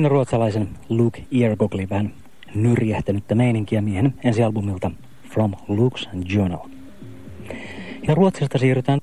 Siinä ruotsalaisen Luke Eargogli vähän nyrjähtänyttä meininkiä miehen ensialbumilta From Luke's Journal. Ja Ruotsista siirrytään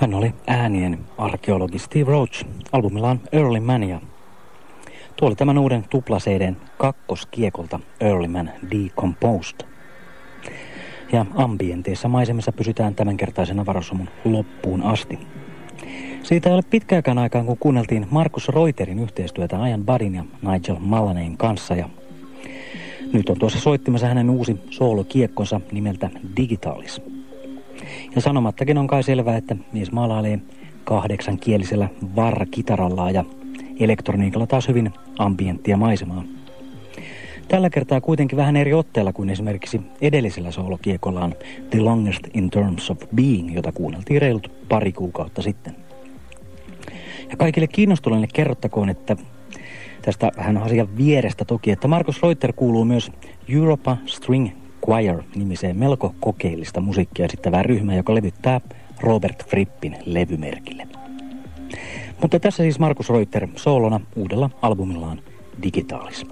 Hän oli äänien arkeologi Steve Roach albumillaan Early Mania. Tuo oli tämän uuden tuplaseiden kakkoskiekolta Early Man Decomposed. Ja ambienteissa maisemissa pysytään tämänkertaisen avaruussumun loppuun asti. Siitä ei ole pitkäkään aikaan, kun kuunneltiin Markus Reuterin yhteistyötä Ajan Badin ja Nigel Malanein kanssa. Ja nyt on tuossa soittimassa hänen uusi soolokiekkonsa nimeltä Digitalis. Ja sanomattakin on kai selvää, että mies maalailee kahdeksankielisellä varrakitarallaan ja elektroniikalla taas hyvin ambienttia maisemaa. Tällä kertaa kuitenkin vähän eri otteella kuin esimerkiksi edellisellä soolokiekollaan The Longest in Terms of Being, jota kuunneltiin reilut pari kuukautta sitten. Ja kaikille kiinnostuneille kerrottakoon, että tästä vähän asian vierestä toki, että Markus Reuter kuuluu myös Europa String Choir-nimiseen melko kokeellista musiikkia esittävää ryhmää, joka levyttää Robert Frippin levymerkille. Mutta tässä siis Markus Reuter soolona uudella albumillaan Digitaalis.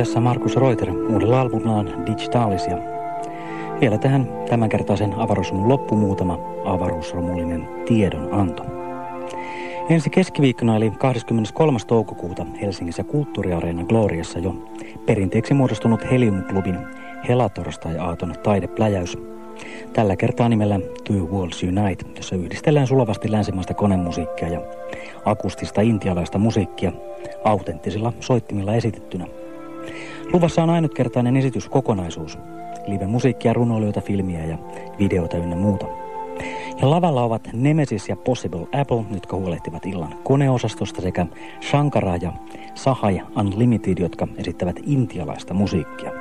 Tässä Markus Reuter uudella albumillaan Digitalisia. Vielä tähän tämänkertaisen avaruusromun loppu muutama avaruusromullinen tiedonanto. Ensi keskiviikkona eli 23. toukokuuta Helsingissä Kulttuuriareena Gloriassa jo perinteeksi muodostunut Helium-klubin Helatorstai-aaton taidepläjäys. Tällä kertaa nimellä Two Worlds Unite, jossa yhdistellään sulavasti länsimaista konemusiikkia ja akustista intialaista musiikkia autenttisilla soittimilla esitettynä. Luvassa on ainutkertainen esityskokonaisuus. Live-musiikkia, runoilijoita, filmiä ja videota ynnä muuta. Ja lavalla ovat Nemesis ja Possible Apple, jotka huolehtivat illan koneosastosta, sekä Shankara ja Sahai Unlimited, jotka esittävät intialaista musiikkia.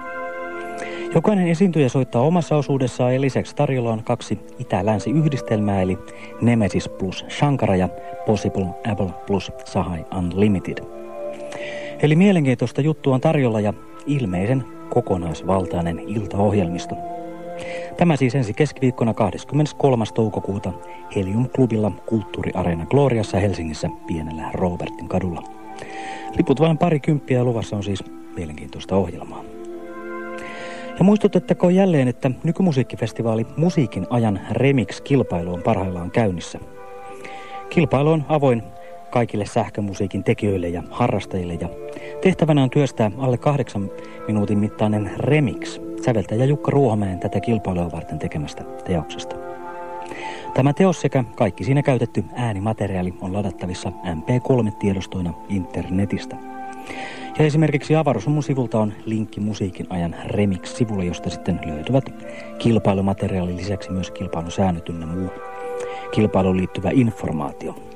Jokainen esiintyjä soittaa omassa osuudessaan ja lisäksi tarjolla on kaksi itä-länsi yhdistelmää eli Nemesis plus Shankara ja Possible Apple plus Sahai Unlimited. Eli mielenkiintoista juttua on tarjolla ja ilmeisen kokonaisvaltainen iltaohjelmisto. Tämä siis ensi keskiviikkona 23. toukokuuta Helium-klubilla Kulttuuriareena Gloriassa Helsingissä pienellä Robertin kadulla. Liput vain pari kymppiä luvassa on siis mielenkiintoista ohjelmaa. Ja muistutettakoon jälleen, että nykymusiikkifestivaali Musiikin ajan Remix-kilpailu on parhaillaan käynnissä. Kilpailu on avoin kaikille sähkömusiikin tekijöille ja harrastajille ja tehtävänä on työstää alle kahdeksan minuutin mittainen remix säveltäjä Jukka Ruohomäen tätä kilpailua varten tekemästä teoksesta. Tämä teos sekä kaikki siinä käytetty äänimateriaali on ladattavissa MP3-tiedostoina internetistä. Ja esimerkiksi avaruusromun sivulta on linkki musiikin ajan remix-sivulle, josta sitten löytyvät kilpailumateriaalin lisäksi myös kilpailusäännöt ynnä muu kilpailuun liittyvä informaatio.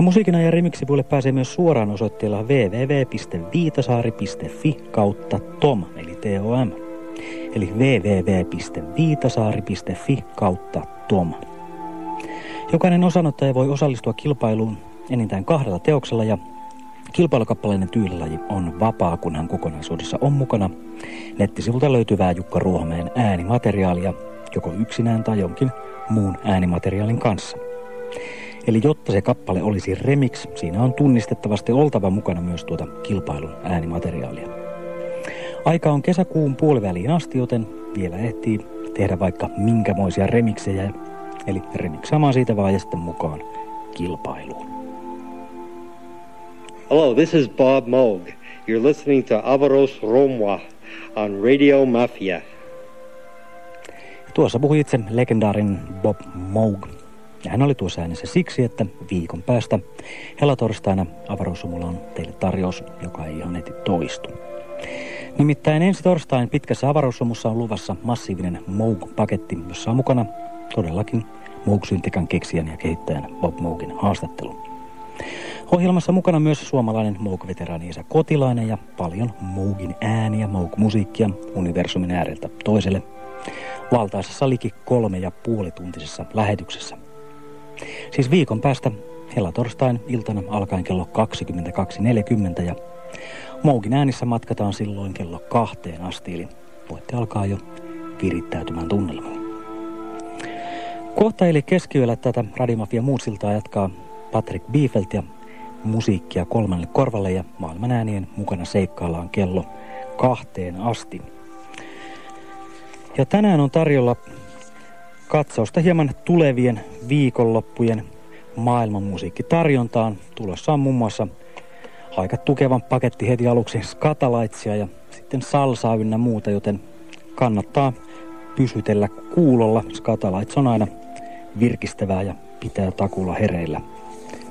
Ja musiikin ajan remixivuille pääsee myös suoraan osoitteella www.viitasaari.fi kautta tom, eli TOM. Eli www.viitasaari.fi kautta tom. Jokainen osanottaja voi osallistua kilpailuun enintään kahdella teoksella ja kilpailukappaleinen tyylilaji on vapaa, kun hän kokonaisuudessa on mukana. Nettisivulta löytyvää Jukka Ruohomeen äänimateriaalia, joko yksinään tai jonkin muun äänimateriaalin kanssa. Eli jotta se kappale olisi remix, siinä on tunnistettavasti oltava mukana myös tuota kilpailun äänimateriaalia. Aika on kesäkuun puoliväliin asti, joten vielä ehtii tehdä vaikka minkämoisia remiksejä, eli remiksaamaan siitä vaan ja sitten mukaan kilpailuun. Hello, this is Bob Moog. You're listening to Avaros Romwa on Radio Mafia. Tuossa puhui itse legendaarin Bob Moog. Hän oli tuossa äänessä siksi, että viikon päästä helatorstaina avaruusumulla on teille tarjous, joka ei ihan heti toistu. Nimittäin ensi torstain pitkässä avaruusromussa on luvassa massiivinen Moog-paketti, jossa on mukana todellakin Moog-syntikan keksijän ja kehittäjän Bob Moogin haastattelu. Ohjelmassa mukana myös suomalainen Moog-veteraani Esa Kotilainen ja paljon Moogin ääniä, Moog-musiikkia universumin ääreltä toiselle valtaisessa liki kolme ja puolituntisessa lähetyksessä – Siis viikon päästä helatorstain iltana alkaen kello 22.40 ja Mougin äänissä matkataan silloin kello kahteen asti, eli voitte alkaa jo virittäytymään tunnelmaan. Kohta eli keskiyöllä tätä Radimafia muusiltaa jatkaa Patrick Biefelt ja musiikkia kolmannelle korvalle ja maailman äänien mukana seikkaillaan kello kahteen asti. Ja tänään on tarjolla katsausta hieman tulevien viikonloppujen maailmanmusiikkitarjontaan. Tulossa on muun muassa aika tukevan paketti heti aluksi skatalaitsia ja sitten salsaa ynnä muuta, joten kannattaa pysytellä kuulolla. Skatalaits on aina virkistävää ja pitää takulla hereillä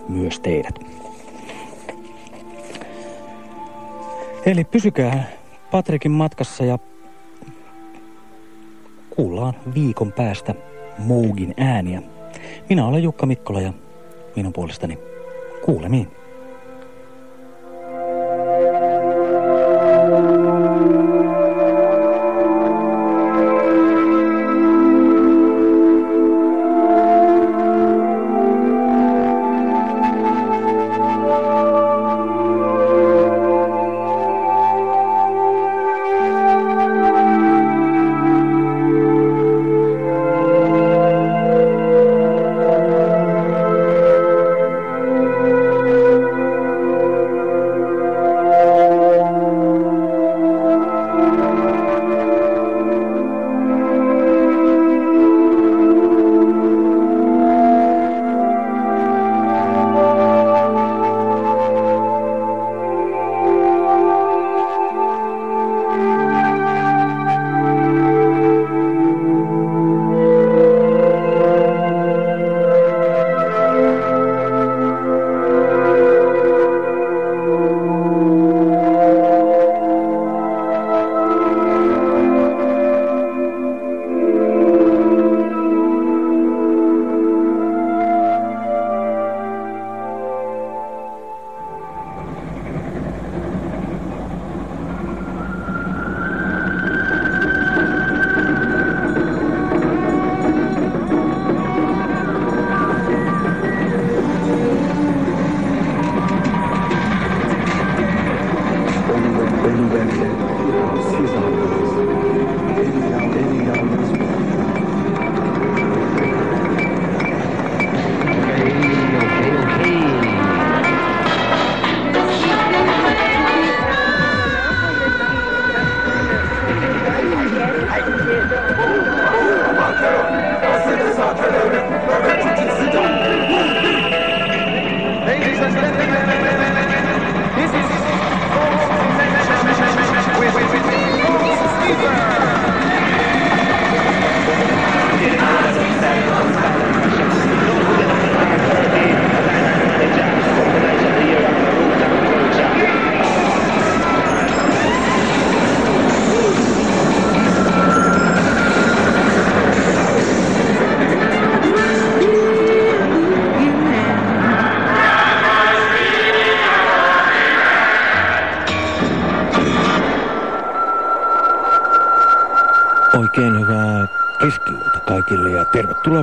myös teidät. Eli pysykää Patrikin matkassa ja kuullaan viikon päästä Moogin ääniä. Minä olen Jukka Mikkola ja minun puolestani kuulemiin.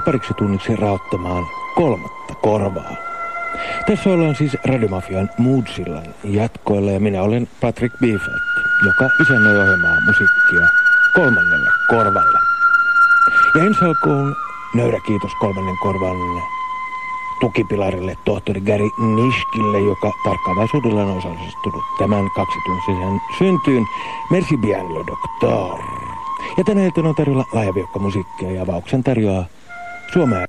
Pariksi tunniksi raottamaan kolmatta korvaa. Tässä ollaan siis Radiomafian Moodsillan jatkoilla ja minä olen Patrick Biefeld, joka isännöi ohjelmaa musiikkia kolmannelle korvalle. Ja ensi alkuun nöyrä kiitos kolmannen korvan tukipilarille tohtori Gary Nishkille, joka tarkkaavaisuudella on osallistunut tämän kaksituntisen syntyyn. Merci bien, le docteur. Ja tänä iltana on tarjolla laajaviokka musiikkia ja avauksen tarjoaa 做买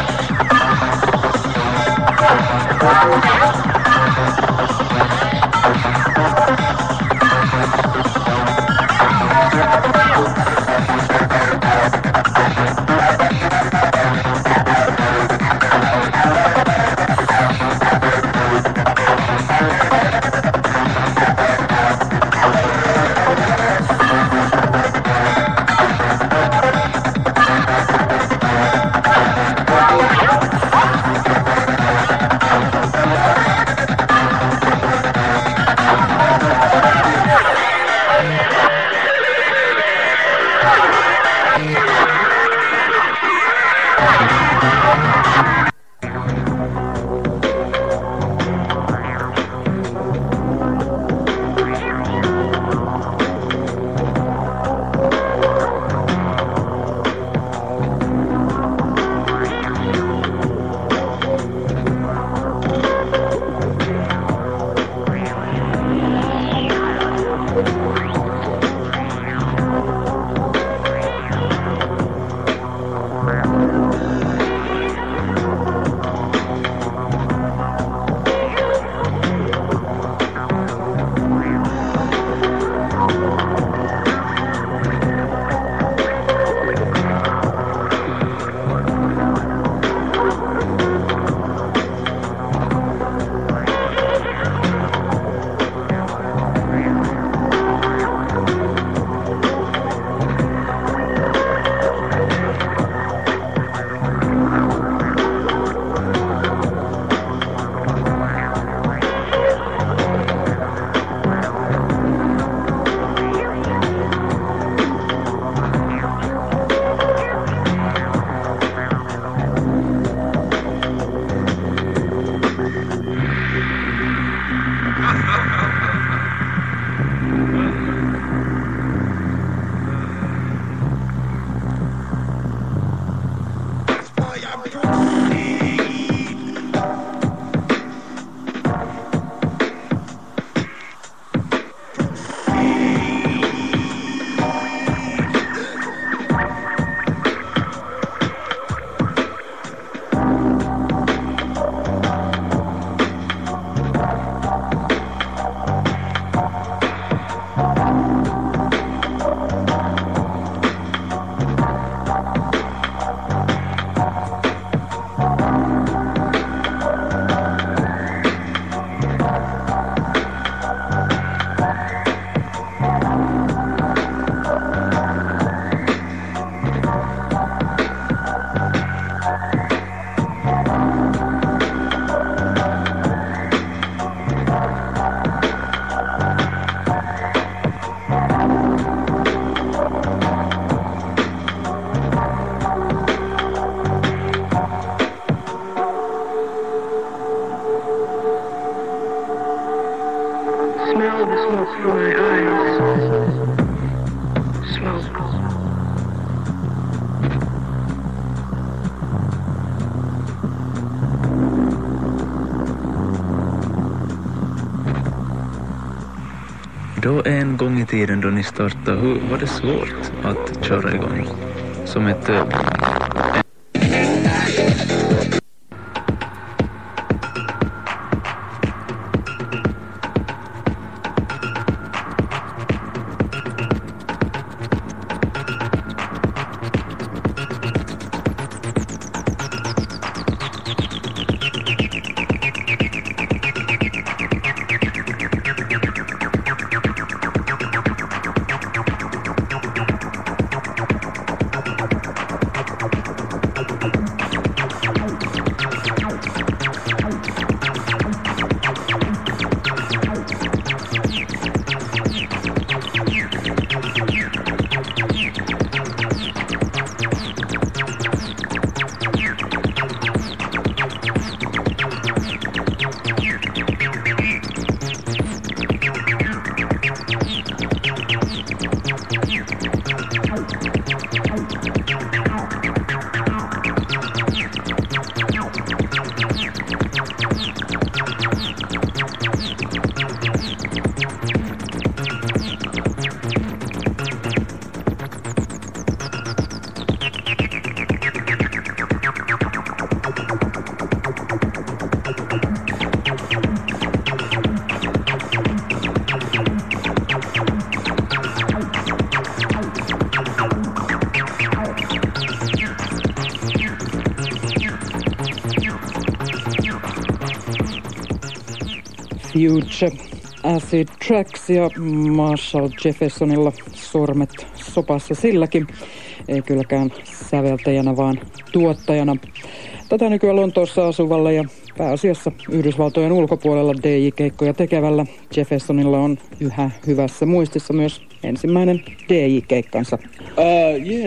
Då en gång i tiden då ni startade, hur var det svårt att köra igång? Som ett eh, Future, Acid Tracks ja Marshall Jeffersonilla sormet sopassa silläkin. Ei kylläkään säveltäjänä, vaan tuottajana. Tätä nykyään Lontoossa asuvalla ja pääasiassa Yhdysvaltojen ulkopuolella DJ-keikkoja tekevällä Jeffersonilla on yhä hyvässä muistissa myös ensimmäinen DJ-keikkansa. Uh, yeah,